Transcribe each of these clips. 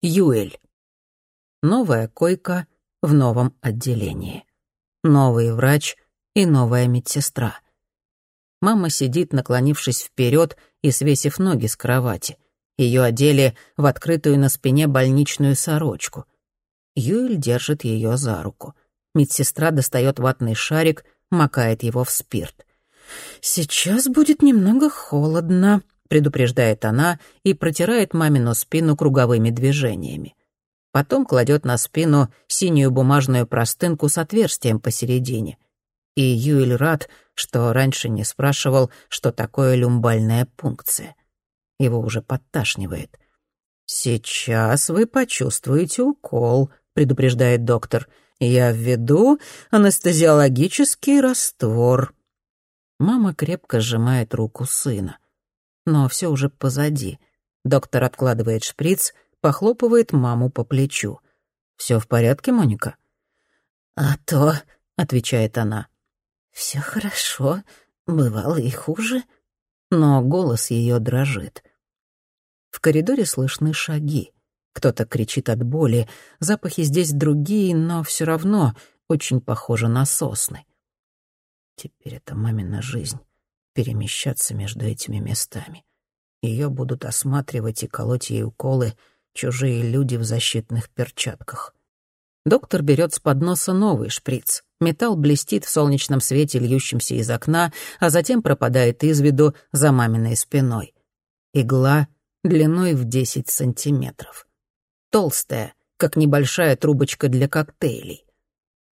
Юэль. Новая койка в новом отделении. Новый врач и новая медсестра. Мама сидит, наклонившись вперед и свесив ноги с кровати. Ее одели в открытую на спине больничную сорочку. Юэль держит ее за руку. Медсестра достает ватный шарик, макает его в спирт. «Сейчас будет немного холодно», — предупреждает она и протирает мамину спину круговыми движениями. Потом кладет на спину синюю бумажную простынку с отверстием посередине. И Юэль рад, что раньше не спрашивал, что такое люмбальная пункция. Его уже подташнивает. «Сейчас вы почувствуете укол», — предупреждает доктор. «Я введу анестезиологический раствор». Мама крепко сжимает руку сына. Но все уже позади. Доктор откладывает шприц, похлопывает маму по плечу. «Все в порядке, Моника?» «А то», — отвечает она. «Все хорошо, бывало и хуже». Но голос ее дрожит. В коридоре слышны шаги. Кто-то кричит от боли. Запахи здесь другие, но все равно очень похожи на сосны. Теперь это мамина жизнь — перемещаться между этими местами. Ее будут осматривать и колоть ей уколы чужие люди в защитных перчатках. Доктор берет с подноса новый шприц. Металл блестит в солнечном свете, льющемся из окна, а затем пропадает из виду за маминой спиной. Игла длиной в 10 сантиметров. Толстая, как небольшая трубочка для коктейлей.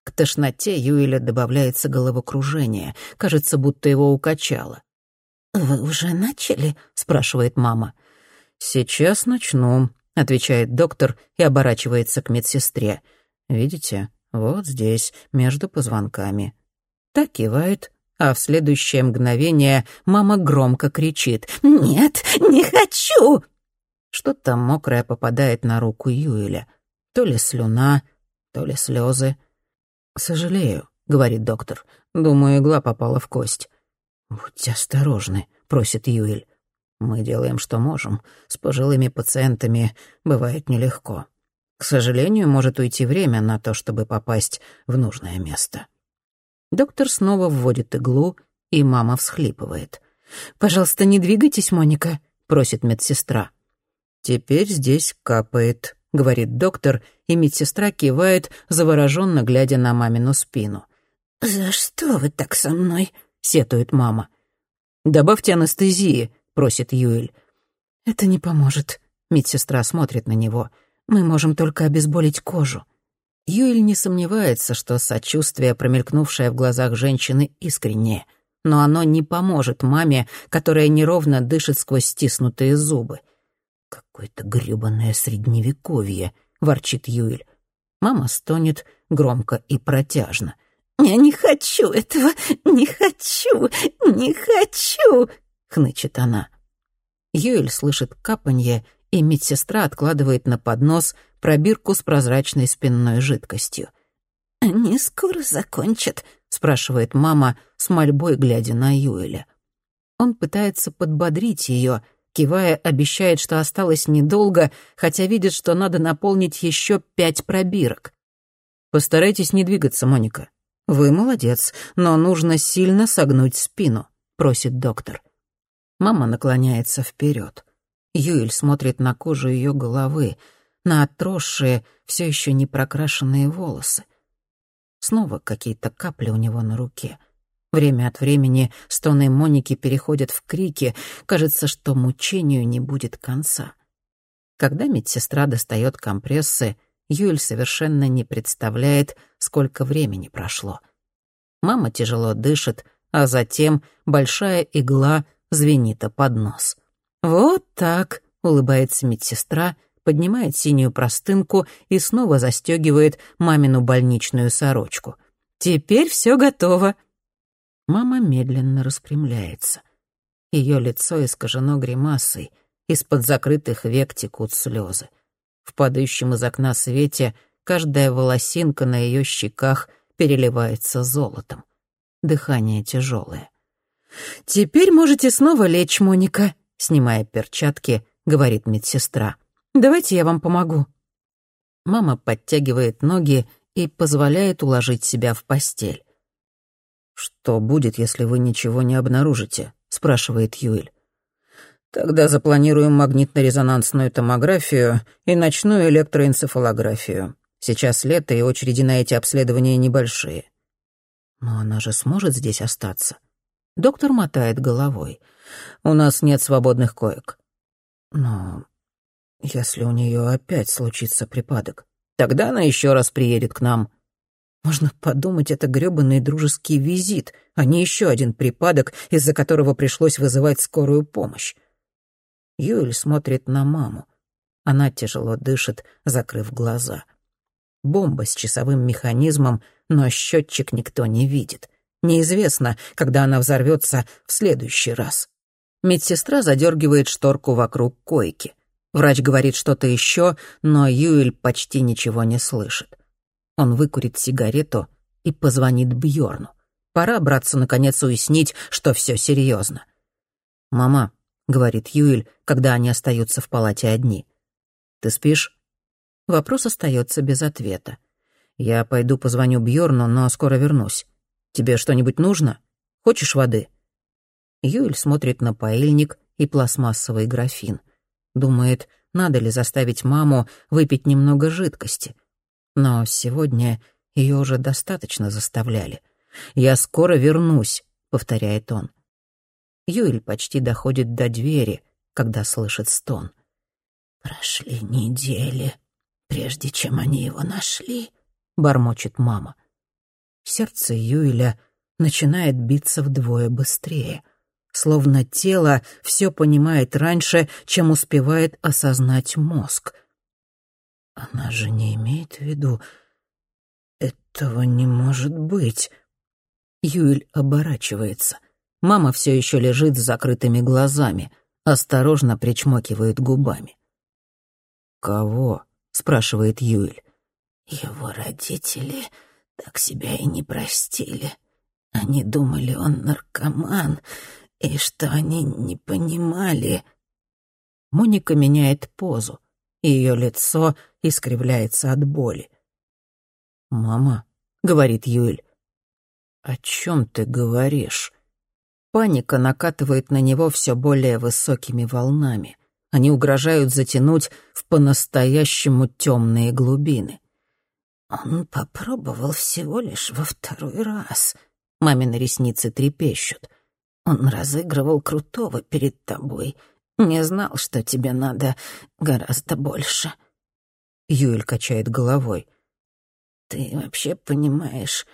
К тошноте Юэля добавляется головокружение. Кажется, будто его укачало. «Вы уже начали?» — спрашивает мама. «Сейчас начну», — отвечает доктор и оборачивается к медсестре. «Видите, вот здесь, между позвонками». Так кивает, а в следующее мгновение мама громко кричит. «Нет, не хочу!» Что-то мокрое попадает на руку Юэля. То ли слюна, то ли слезы. «Сожалею», — говорит доктор. «Думаю, игла попала в кость». «Будьте осторожны», — просит Юэль. «Мы делаем, что можем. С пожилыми пациентами бывает нелегко. К сожалению, может уйти время на то, чтобы попасть в нужное место». Доктор снова вводит иглу, и мама всхлипывает. «Пожалуйста, не двигайтесь, Моника», — просит медсестра. «Теперь здесь капает», — говорит доктор, и медсестра кивает, завороженно глядя на мамину спину. «За что вы так со мной?» — сетует мама. «Добавьте анестезии», — просит Юэль. «Это не поможет», — медсестра смотрит на него. «Мы можем только обезболить кожу». Юэль не сомневается, что сочувствие, промелькнувшее в глазах женщины, искреннее. Но оно не поможет маме, которая неровно дышит сквозь стиснутые зубы. «Какое-то грёбаное средневековье», — ворчит Юэль. Мама стонет громко и протяжно. «Я не хочу этого, не хочу, не хочу!» — хнычет она. Юэль слышит капанье, и медсестра откладывает на поднос пробирку с прозрачной спинной жидкостью. «Они скоро закончат?» — спрашивает мама с мольбой, глядя на Юэля. Он пытается подбодрить ее, Кивая, обещает, что осталось недолго, хотя видит, что надо наполнить еще пять пробирок. «Постарайтесь не двигаться, Моника. Вы молодец, но нужно сильно согнуть спину», — просит доктор. Мама наклоняется вперед. Юэль смотрит на кожу ее головы, на отросшие, все еще не прокрашенные волосы. Снова какие-то капли у него на руке — Время от времени стоны Моники переходят в крики. Кажется, что мучению не будет конца. Когда медсестра достает компрессы, Юль совершенно не представляет, сколько времени прошло. Мама тяжело дышит, а затем большая игла звенит под нос. «Вот так», — улыбается медсестра, поднимает синюю простынку и снова застегивает мамину больничную сорочку. «Теперь все готово. Мама медленно распрямляется. Ее лицо искажено гримасой, из-под закрытых век текут слезы. В падающем из окна свете каждая волосинка на ее щеках переливается золотом. Дыхание тяжелое. «Теперь можете снова лечь, Моника», — снимая перчатки, говорит медсестра. Давайте я вам помогу». Мама подтягивает ноги и позволяет уложить себя в постель. «Что будет, если вы ничего не обнаружите?» — спрашивает Юэль. «Тогда запланируем магнитно-резонансную томографию и ночную электроэнцефалографию. Сейчас лето, и очереди на эти обследования небольшие». «Но она же сможет здесь остаться?» Доктор мотает головой. «У нас нет свободных коек». «Но если у нее опять случится припадок, тогда она еще раз приедет к нам», можно подумать, это грёбаный дружеский визит, а не еще один припадок, из-за которого пришлось вызывать скорую помощь. Юэль смотрит на маму. Она тяжело дышит, закрыв глаза. Бомба с часовым механизмом, но счетчик никто не видит. Неизвестно, когда она взорвется в следующий раз. Медсестра задергивает шторку вокруг койки. Врач говорит что-то еще, но Юэль почти ничего не слышит. Он выкурит сигарету и позвонит Бьорну. Пора, братцу, наконец уяснить, что все серьезно. «Мама», — говорит Юэль, когда они остаются в палате одни. «Ты спишь?» Вопрос остается без ответа. «Я пойду позвоню Бьорну, но скоро вернусь. Тебе что-нибудь нужно? Хочешь воды?» Юэль смотрит на паильник и пластмассовый графин. Думает, надо ли заставить маму выпить немного жидкости. Но сегодня ее уже достаточно заставляли. «Я скоро вернусь», — повторяет он. Юэль почти доходит до двери, когда слышит стон. «Прошли недели, прежде чем они его нашли», — бормочет мама. Сердце Юэля начинает биться вдвое быстрее, словно тело все понимает раньше, чем успевает осознать мозг. Она же не имеет в виду... Этого не может быть. Юэль оборачивается. Мама все еще лежит с закрытыми глазами, осторожно причмокивает губами. «Кого?» — спрашивает Юэль. «Его родители так себя и не простили. Они думали, он наркоман, и что они не понимали...» Моника меняет позу и ее лицо искривляется от боли. «Мама», — говорит Юэль, — «о чем ты говоришь?» Паника накатывает на него все более высокими волнами. Они угрожают затянуть в по-настоящему темные глубины. «Он попробовал всего лишь во второй раз», — мамины ресницы трепещут. «Он разыгрывал крутого перед тобой, не знал, что тебе надо гораздо больше». Юэль качает головой. «Ты вообще понимаешь,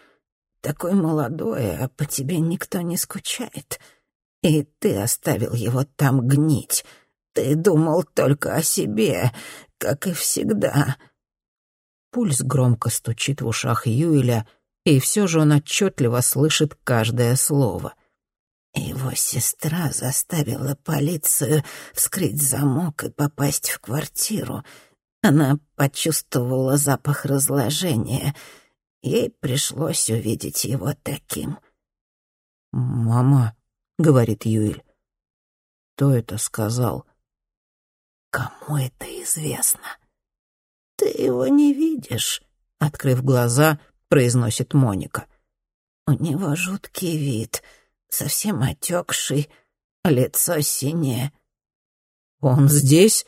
такой молодой, а по тебе никто не скучает. И ты оставил его там гнить. Ты думал только о себе, как и всегда». Пульс громко стучит в ушах Юэля, и все же он отчетливо слышит каждое слово. Его сестра заставила полицию вскрыть замок и попасть в квартиру. Она почувствовала запах разложения. Ей пришлось увидеть его таким. «Мама», — говорит Юэль, — «кто это сказал?» «Кому это известно?» «Ты его не видишь», — открыв глаза, произносит Моника. «У него жуткий вид» совсем отекший, лицо синее. «Он здесь?»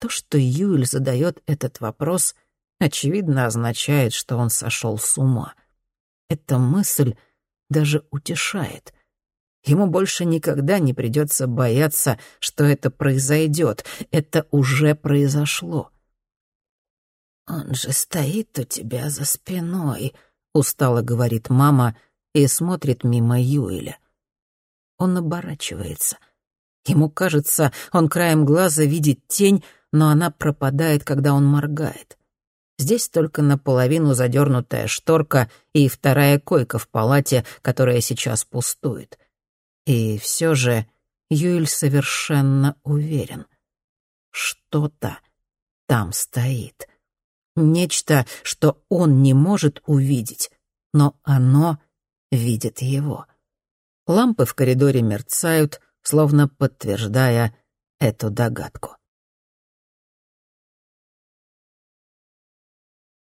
То, что Юль задает этот вопрос, очевидно означает, что он сошел с ума. Эта мысль даже утешает. Ему больше никогда не придется бояться, что это произойдет. Это уже произошло. «Он же стоит у тебя за спиной», — устало говорит мама, и смотрит мимо Юэля. Он оборачивается. Ему кажется, он краем глаза видит тень, но она пропадает, когда он моргает. Здесь только наполовину задернутая шторка и вторая койка в палате, которая сейчас пустует. И все же Юэль совершенно уверен. Что-то там стоит. Нечто, что он не может увидеть, но оно видит его. Лампы в коридоре мерцают, словно подтверждая эту догадку.